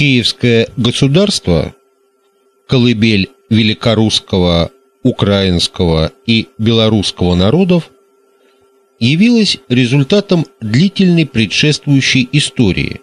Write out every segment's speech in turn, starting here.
Киевское государство, колыбель великорусского, украинского и белорусского народов, явилось результатом длительной предшествующей истории,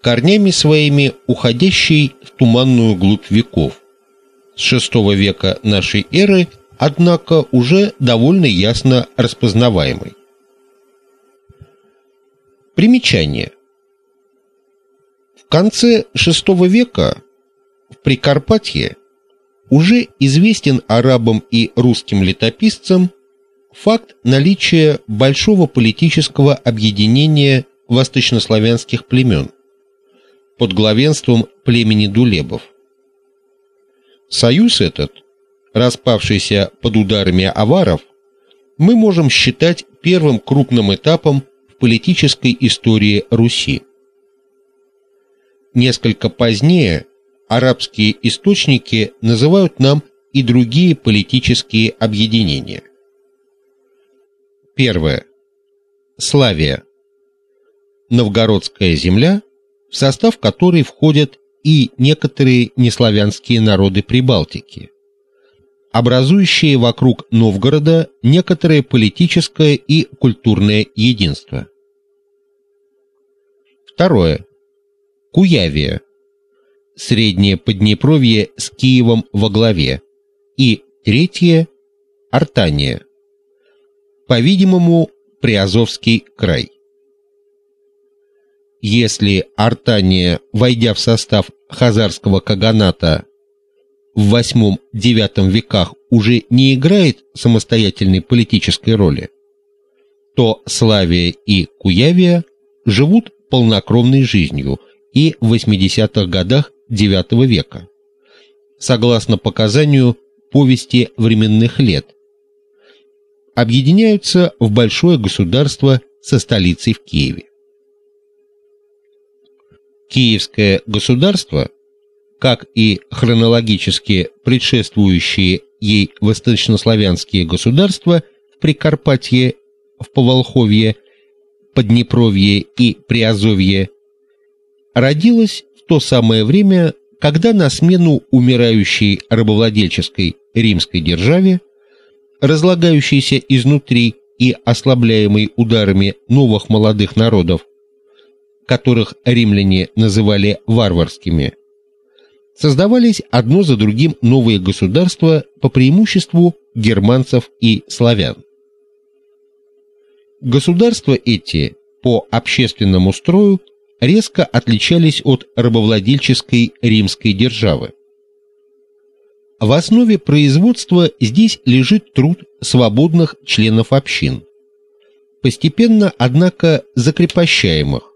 корнями своими уходящей в туманную глубь веков. С VI века нашей эры, однако, уже довольно ясно распознаваемой. Примечание. Конце VI века в Прикарпатье уже известен арабам и русским летописцам факт наличия большого политического объединения восточнославянских племен под главенством племени Дулебов. Союз этот, распавшийся под ударами аваров, мы можем считать первым крупным этапом в политической истории Руси. Несколько позднее арабские источники называют нам и другие политические объединения. Первое. Славия. Новгородская земля, в состав которой входят и некоторые неславянские народы Прибалтики, образующие вокруг Новгорода некоторое политическое и культурное единство. Второе. Куявия. Среднее Поднепровье с Киевом во главе. И третье Артания по-видимому, Приазовский край. Если Артания, войдя в состав хазарского каганата в VIII-IX веках уже не играет самостоятельной политической роли, то Славия и Куявия живут полнокровной жизнью и в 80-х годах IX века. Согласно показанию повести временных лет объединяются в большое государство со столицей в Киеве. Киевское государство, как и хронологически предшествующие ей восточнославянские государства в Прикарпатье, в Поволховье, Поднепровье и Приазовье, родилось в то самое время, когда на смену умирающей рабовладельческой римской державе разлагающийся изнутри и ослабляемый ударами новых молодых народов, которых римляне называли варварскими, создавались одно за другим новые государства по преимуществу германцев и славян. Государства эти по общественному строю резко отличались от рабовладельческой римской державы. В основе производства здесь лежит труд свободных членов общин, постепенно, однако, закрепощаемых,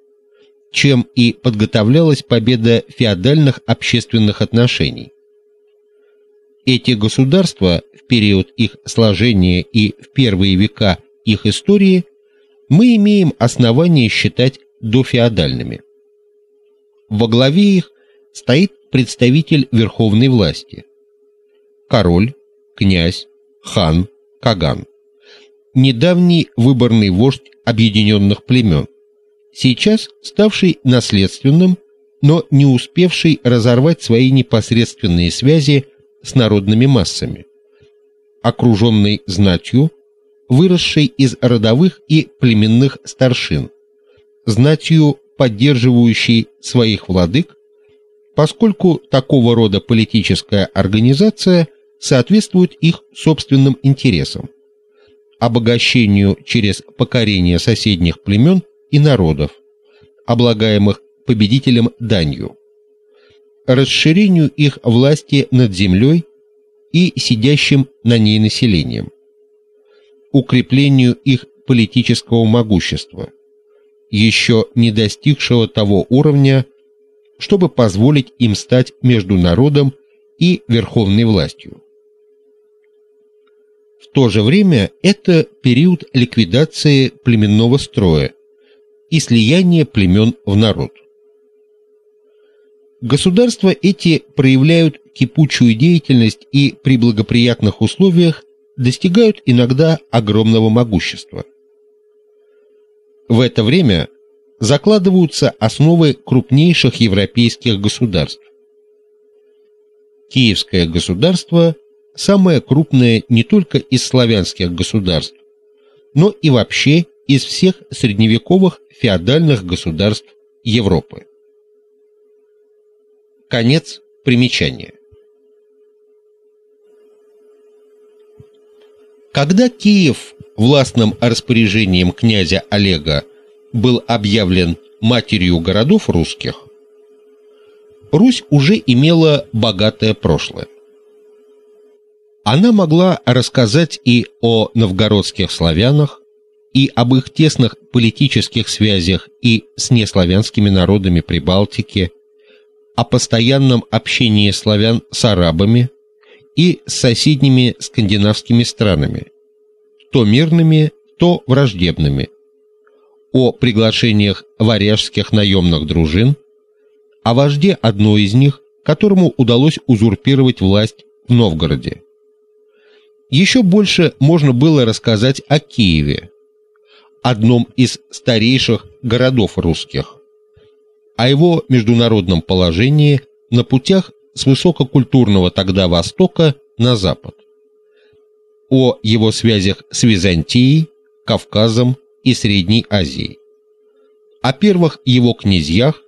чем и подготовлялась победа феодальных общественных отношений. Эти государства в период их сложения и в первые века их истории мы имеем основание считать дофеодальными. Во главе их стоит представитель верховной власти – король, князь, хан, каган. Недавний выборный вождь объединенных племен, сейчас ставший наследственным, но не успевший разорвать свои непосредственные связи с народными массами, окруженный знатью, выросшей из родовых и племенных старшин, знатью, поддерживающей своих владык, поскольку такого рода политическая организация соответствуют их собственным интересам, обогащению через покорение соседних племен и народов, облагаемых победителем данью, расширению их власти над землей и сидящим на ней населением, укреплению их политического могущества, еще не достигшего того уровня, чтобы позволить им стать между народом и верховной властью. В то же время это период ликвидации племенного строя и слияния племен в народ. Государства эти проявляют кипучую деятельность и при благоприятных условиях достигают иногда огромного могущества. В это время закладываются основы крупнейших европейских государств. Киевское государство самое крупное не только из славянских государств, но и вообще из всех средневековых феодальных государств Европы. Конец примечания. Когда Киев властным распоряжением князя Олега был объявлен матерью городов русских, Русь уже имела богатое прошлое. Она могла рассказать и о новгородских славянах, и об их тесных политических связях и с неславянскими народами Прибалтики, о постоянном общении славян с арабами и с соседними скандинавскими странами, то мирными, то враждебными, о приглашениях варяжских наемных дружин, о вожде одной из них, которому удалось узурпировать власть в Новгороде. Еще больше можно было рассказать о Киеве, одном из старейших городов русских, о его международном положении на путях с высококультурного тогда Востока на Запад, о его связях с Византией, Кавказом и Средней Азией, о первых его князьях,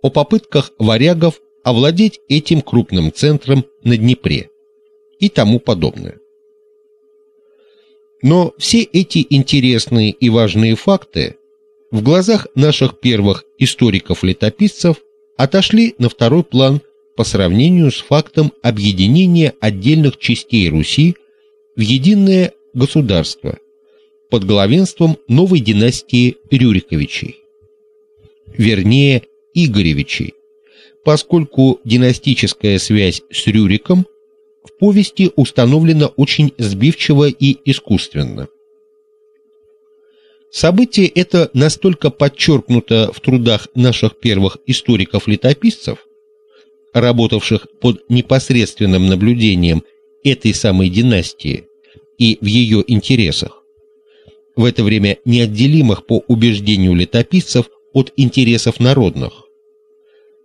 о попытках варягов овладеть этим крупным центром на Днепре и тому подобное. Но все эти интересные и важные факты в глазах наших первых историков-летописцев отошли на второй план по сравнению с фактом объединения отдельных частей Руси в единое государство под главенством новой династии Рюриковичей. Вернее, Игоревичей, поскольку династическая связь с Рюриком в повести установлено очень сбивчиво и искусственно. Событие это настолько подчеркнуто в трудах наших первых историков-летописцев, работавших под непосредственным наблюдением этой самой династии и в ее интересах, в это время неотделимых по убеждению летописцев от интересов народных,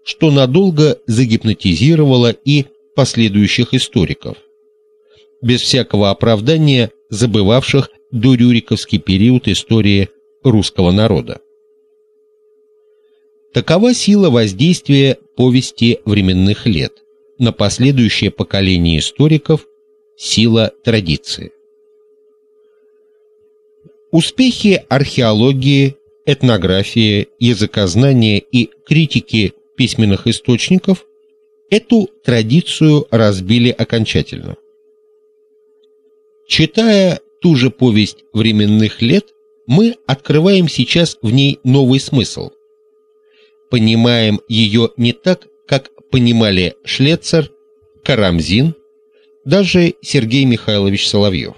что надолго загипнотизировало и последующих историков, без всякого оправдания забывавших дорюриковский период истории русского народа. Такова сила воздействия повести временных лет на последующее поколение историков, сила традиции. Успехи археологии, этнографии, языкознания и критики письменных источников Эту традицию разбили окончательно. Читая ту же повесть временных лет, мы открываем сейчас в ней новый смысл. Понимаем ее не так, как понимали Шлецер, Карамзин, даже Сергей Михайлович Соловьев.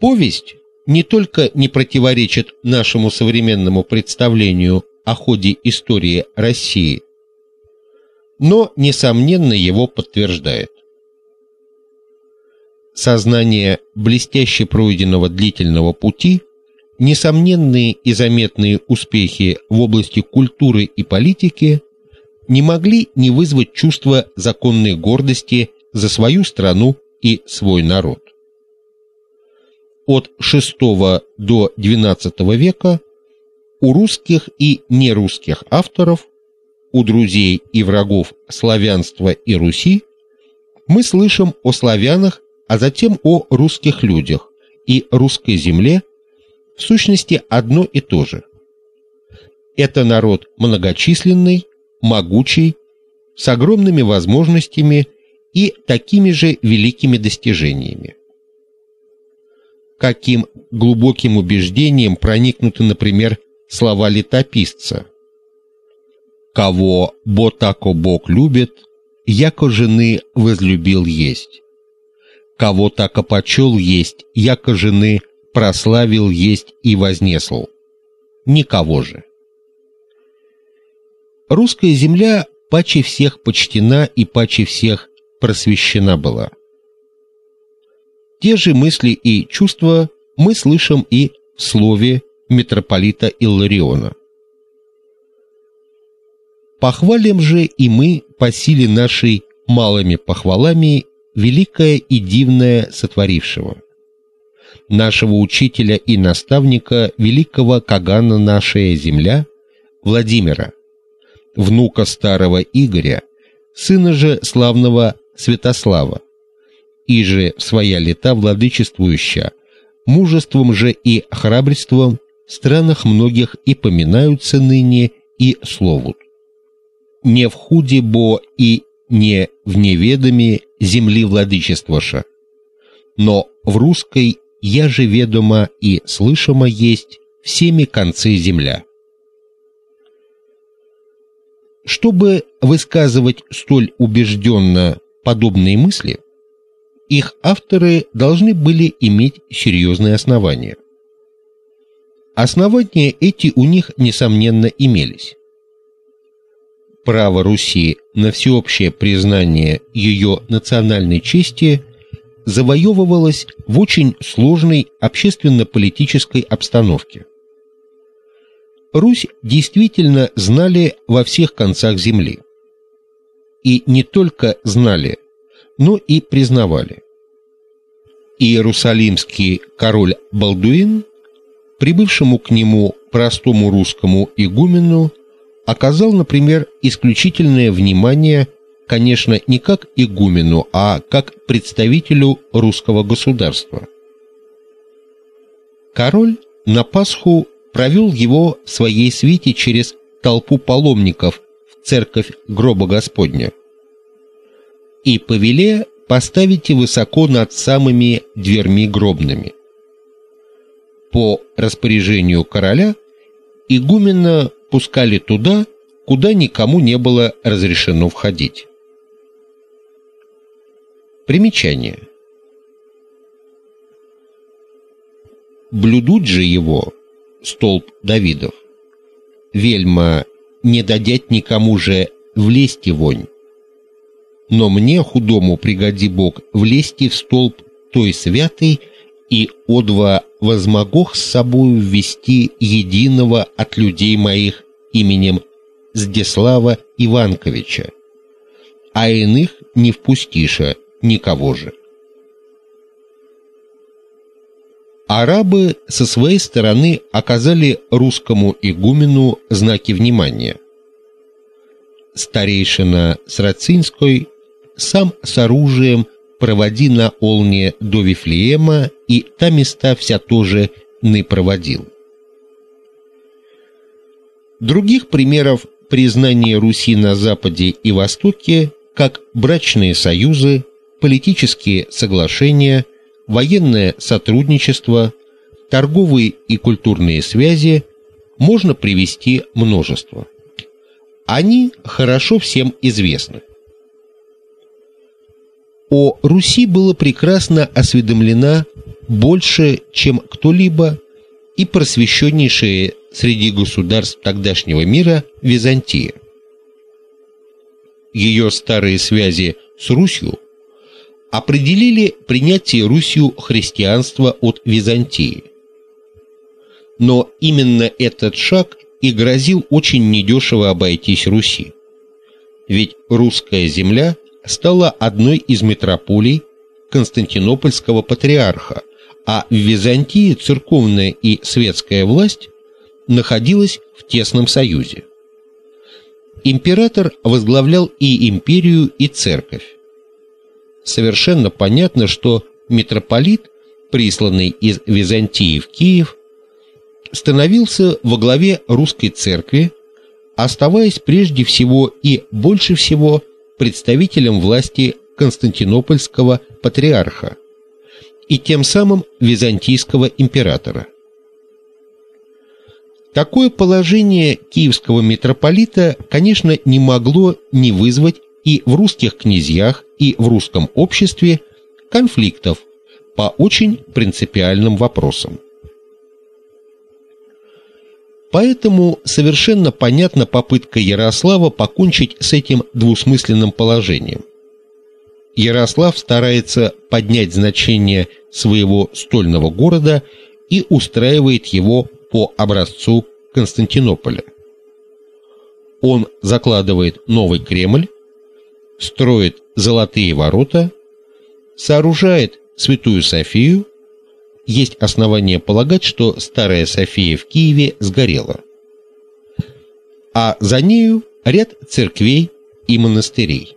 Повесть не только не противоречит нашему современному представлению о ходе истории России но несомненно его подтверждает. Сознание блестяще пройденного длительного пути, несомненные и заметные успехи в области культуры и политики не могли не вызвать чувства законной гордости за свою страну и свой народ. От VI до XII века у русских и нерусских авторов у друзей и врагов славянства и Руси, мы слышим о славянах, а затем о русских людях и русской земле, в сущности одно и то же. Это народ многочисленный, могучий, с огромными возможностями и такими же великими достижениями. Каким глубоким убеждением проникнуты, например, слова летописца: кого бо тако Бог любит, яко жены возлюбил есть. Кого тако почел есть, яко жены прославил есть и вознесл. Никого же. Русская земля паче всех почтена и паче всех просвещена была. Те же мысли и чувства мы слышим и в слове, митрополита Иллариона. Похвалим же и мы по силе нашей малыми похвалами великое и дивное сотворившего нашего учителя и наставника великого Кагана нашая земля Владимира, внука старого Игоря, сына же славного Святослава, и же своя лета владычествующая, мужеством же и храбрством в странах многих и поминаются ныне и словут. Не в худе бо и не в неведоме земли владычествоша, но в русской я же ведомо и слышимо есть всеми концы земля. Чтобы высказывать столь убежденно подобные мысли, их авторы должны были иметь серьезные основания. Основания эти у них несомненно имелись. Право Руси на всеобщее признание ее национальной чести завоевывалось в очень сложной общественно-политической обстановке. Русь действительно знали во всех концах земли. И не только знали, но и признавали. Иерусалимский король Балдуин, прибывшему к нему простому русскому игумену, оказал, например, исключительное внимание, конечно, не как игумену, а как представителю русского государства. Король на Пасху провел его в своей свите через толпу паломников в церковь гроба Господня. И повеле поставите высоко над самыми дверьми гробными. По распоряжению короля игумена пускали туда, куда никому не было разрешено входить. Примечание. Блюдут же его столб Давидов. Вельма не дадять никому же влезть вонь. Но мне, худому, пригоди Бог, влезть в столб той святой и одва возмогох с собою ввести единого от людей моих именем Здеслава Иванковича, а иных не впустиша никого же. Арабы со своей стороны оказали русскому игумену знаки внимания. Старейшина Срацинской сам с оружием проводи на Олне до Вифлеема, и та места вся тоже не проводил. Других примеров признания Руси на Западе и Востоке, как брачные союзы, политические соглашения, военное сотрудничество, торговые и культурные связи можно привести множество. Они хорошо всем известны. О Руси было прекрасно осведомлена больше, чем кто-либо и просвещеннейшая среди государств тогдашнего мира Византия. Ее старые связи с Русью определили принятие Русью христианства от Византии. Но именно этот шаг и грозил очень недешево обойтись Руси. Ведь русская земля стала одной из метрополий Константинопольского патриарха, а в Византии церковная и светская власть находилась в тесном союзе. Император возглавлял и империю, и церковь совершенно понятно, что митрополит, присланный из Византии в Киев, становился во главе русской церкви, оставаясь прежде всего и больше всего представителем власти Константинопольского патриарха и тем самым византийского императора. Такое положение киевского митрополита, конечно, не могло не вызвать и в русских князьях, и в русском обществе конфликтов по очень принципиальным вопросам. Поэтому совершенно понятна попытка Ярослава покончить с этим двусмысленным положением. Ярослав старается поднять значение своего стольного города и устраивает его по образцу Константинополя. Он закладывает новый Кремль, строит золотые ворота, сооружает Святую Софию. Есть основания полагать, что старая София в Киеве сгорела. А за нею ряд церквей и монастырей.